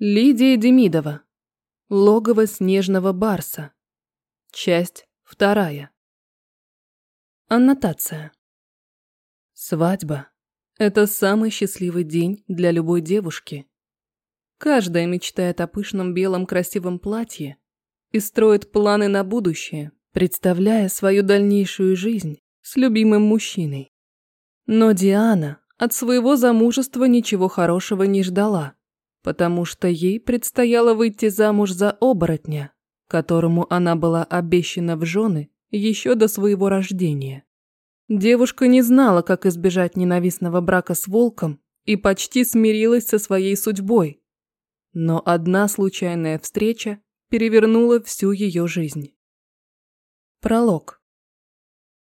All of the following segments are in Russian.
Лидия Демидова. Логово снежного барса. Часть вторая. Аннотация. Свадьба – это самый счастливый день для любой девушки. Каждая мечтает о пышном белом красивом платье и строит планы на будущее, представляя свою дальнейшую жизнь с любимым мужчиной. Но Диана от своего замужества ничего хорошего не ждала потому что ей предстояло выйти замуж за оборотня, которому она была обещана в жены еще до своего рождения. Девушка не знала, как избежать ненавистного брака с волком и почти смирилась со своей судьбой. Но одна случайная встреча перевернула всю ее жизнь. Пролог.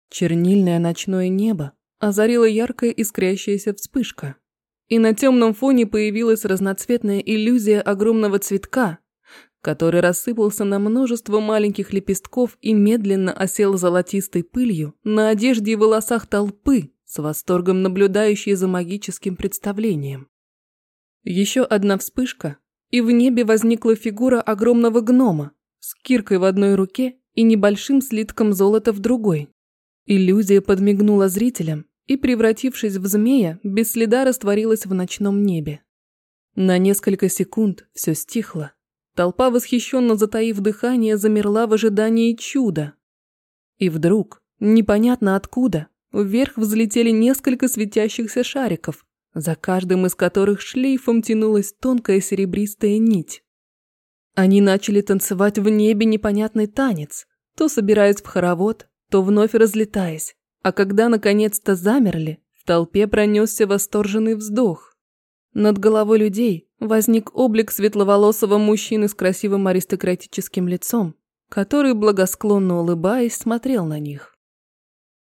Чернильное ночное небо озарила яркая искрящаяся вспышка и на темном фоне появилась разноцветная иллюзия огромного цветка, который рассыпался на множество маленьких лепестков и медленно осел золотистой пылью на одежде и волосах толпы, с восторгом наблюдающей за магическим представлением. Еще одна вспышка, и в небе возникла фигура огромного гнома с киркой в одной руке и небольшим слитком золота в другой. Иллюзия подмигнула зрителям, и, превратившись в змея, без следа растворилась в ночном небе. На несколько секунд все стихло. Толпа, восхищенно затаив дыхание, замерла в ожидании чуда. И вдруг, непонятно откуда, вверх взлетели несколько светящихся шариков, за каждым из которых шлейфом тянулась тонкая серебристая нить. Они начали танцевать в небе непонятный танец, то собираясь в хоровод, то вновь разлетаясь. А когда наконец-то замерли, в толпе пронесся восторженный вздох. Над головой людей возник облик светловолосого мужчины с красивым аристократическим лицом, который, благосклонно улыбаясь, смотрел на них.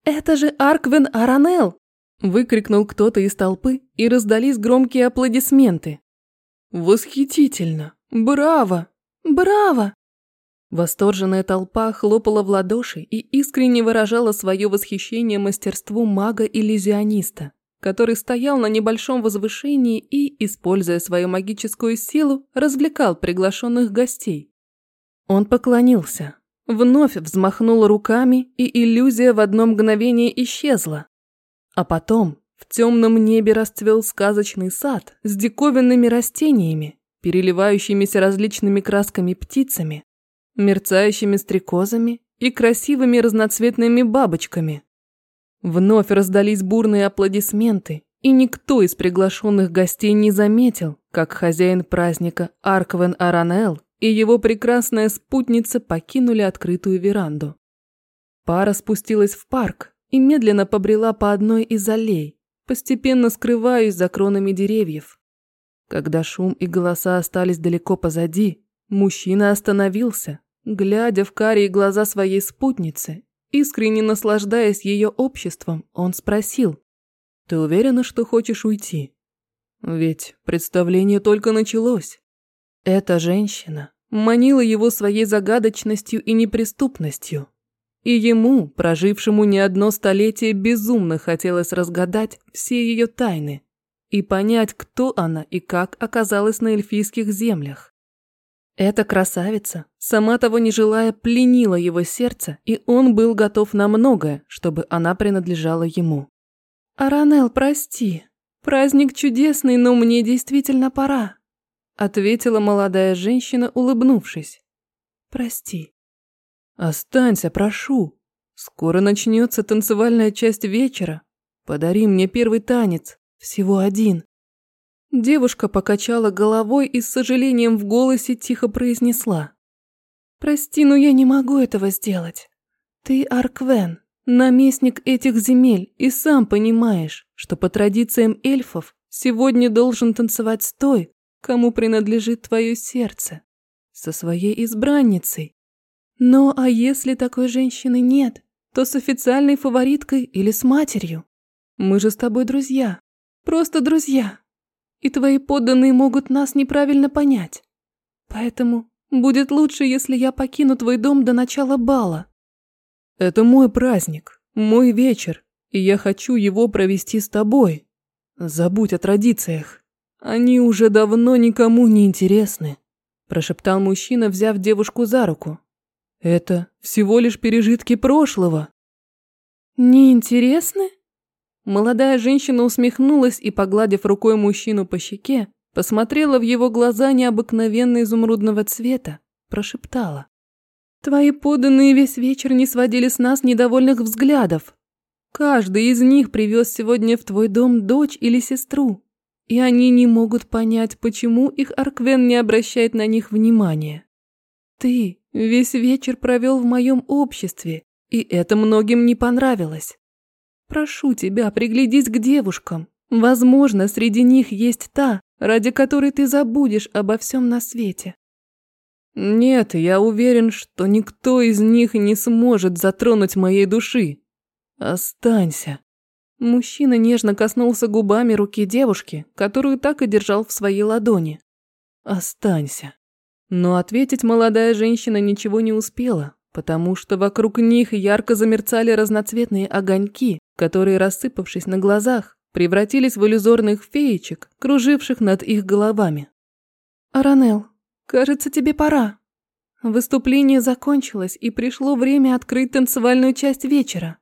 «Это же Арквен Аранел!» – выкрикнул кто-то из толпы, и раздались громкие аплодисменты. «Восхитительно! Браво! Браво!» Восторженная толпа хлопала в ладоши и искренне выражала свое восхищение мастерству мага-иллюзиониста, который стоял на небольшом возвышении и, используя свою магическую силу, развлекал приглашенных гостей. Он поклонился, вновь взмахнул руками, и иллюзия в одно мгновение исчезла. А потом в темном небе расцвел сказочный сад с диковинными растениями, переливающимися различными красками птицами, мерцающими стрекозами и красивыми разноцветными бабочками. Вновь раздались бурные аплодисменты, и никто из приглашенных гостей не заметил, как хозяин праздника Арквен Аранел и его прекрасная спутница покинули открытую веранду. Пара спустилась в парк и медленно побрела по одной из аллей, постепенно скрываясь за кронами деревьев. Когда шум и голоса остались далеко позади, мужчина остановился, Глядя в карие глаза своей спутницы, искренне наслаждаясь ее обществом, он спросил. «Ты уверена, что хочешь уйти? Ведь представление только началось». Эта женщина манила его своей загадочностью и неприступностью. И ему, прожившему не одно столетие, безумно хотелось разгадать все ее тайны и понять, кто она и как оказалась на эльфийских землях. Эта красавица, сама того не желая, пленила его сердце, и он был готов на многое, чтобы она принадлежала ему. «Аранел, прости. Праздник чудесный, но мне действительно пора», ответила молодая женщина, улыбнувшись. «Прости». «Останься, прошу. Скоро начнется танцевальная часть вечера. Подари мне первый танец, всего один». Девушка покачала головой и с сожалением в голосе тихо произнесла. «Прости, но я не могу этого сделать. Ты Арквен, наместник этих земель, и сам понимаешь, что по традициям эльфов сегодня должен танцевать с той, кому принадлежит твое сердце, со своей избранницей. Но а если такой женщины нет, то с официальной фавориткой или с матерью? Мы же с тобой друзья, просто друзья» и твои подданные могут нас неправильно понять. Поэтому будет лучше, если я покину твой дом до начала бала. Это мой праздник, мой вечер, и я хочу его провести с тобой. Забудь о традициях. Они уже давно никому не интересны, прошептал мужчина, взяв девушку за руку. Это всего лишь пережитки прошлого. Не интересны? Молодая женщина усмехнулась и, погладив рукой мужчину по щеке, посмотрела в его глаза необыкновенно изумрудного цвета, прошептала. «Твои поданные весь вечер не сводили с нас недовольных взглядов. Каждый из них привез сегодня в твой дом дочь или сестру, и они не могут понять, почему их Арквен не обращает на них внимания. Ты весь вечер провел в моем обществе, и это многим не понравилось. Прошу тебя, приглядись к девушкам. Возможно, среди них есть та, ради которой ты забудешь обо всем на свете. Нет, я уверен, что никто из них не сможет затронуть моей души. Останься. Мужчина нежно коснулся губами руки девушки, которую так и держал в своей ладони. Останься. Но ответить молодая женщина ничего не успела, потому что вокруг них ярко замерцали разноцветные огоньки, которые, рассыпавшись на глазах, превратились в иллюзорных феечек, круживших над их головами. «Аранел, кажется, тебе пора. Выступление закончилось, и пришло время открыть танцевальную часть вечера.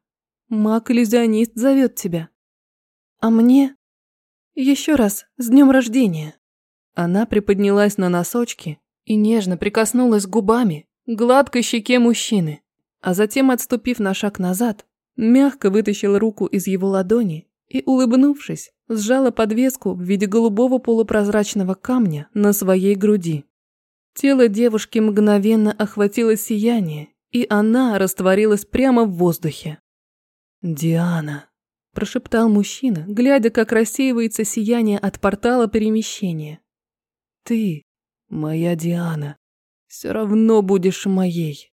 Маг-иллюзионист зовет тебя. А мне? Еще раз, с днем рождения!» Она приподнялась на носочки и нежно прикоснулась губами к гладкой щеке мужчины, а затем, отступив на шаг назад, мягко вытащила руку из его ладони и, улыбнувшись, сжала подвеску в виде голубого полупрозрачного камня на своей груди. Тело девушки мгновенно охватило сияние, и она растворилась прямо в воздухе. «Диана», – прошептал мужчина, глядя, как рассеивается сияние от портала перемещения. «Ты, моя Диана, все равно будешь моей».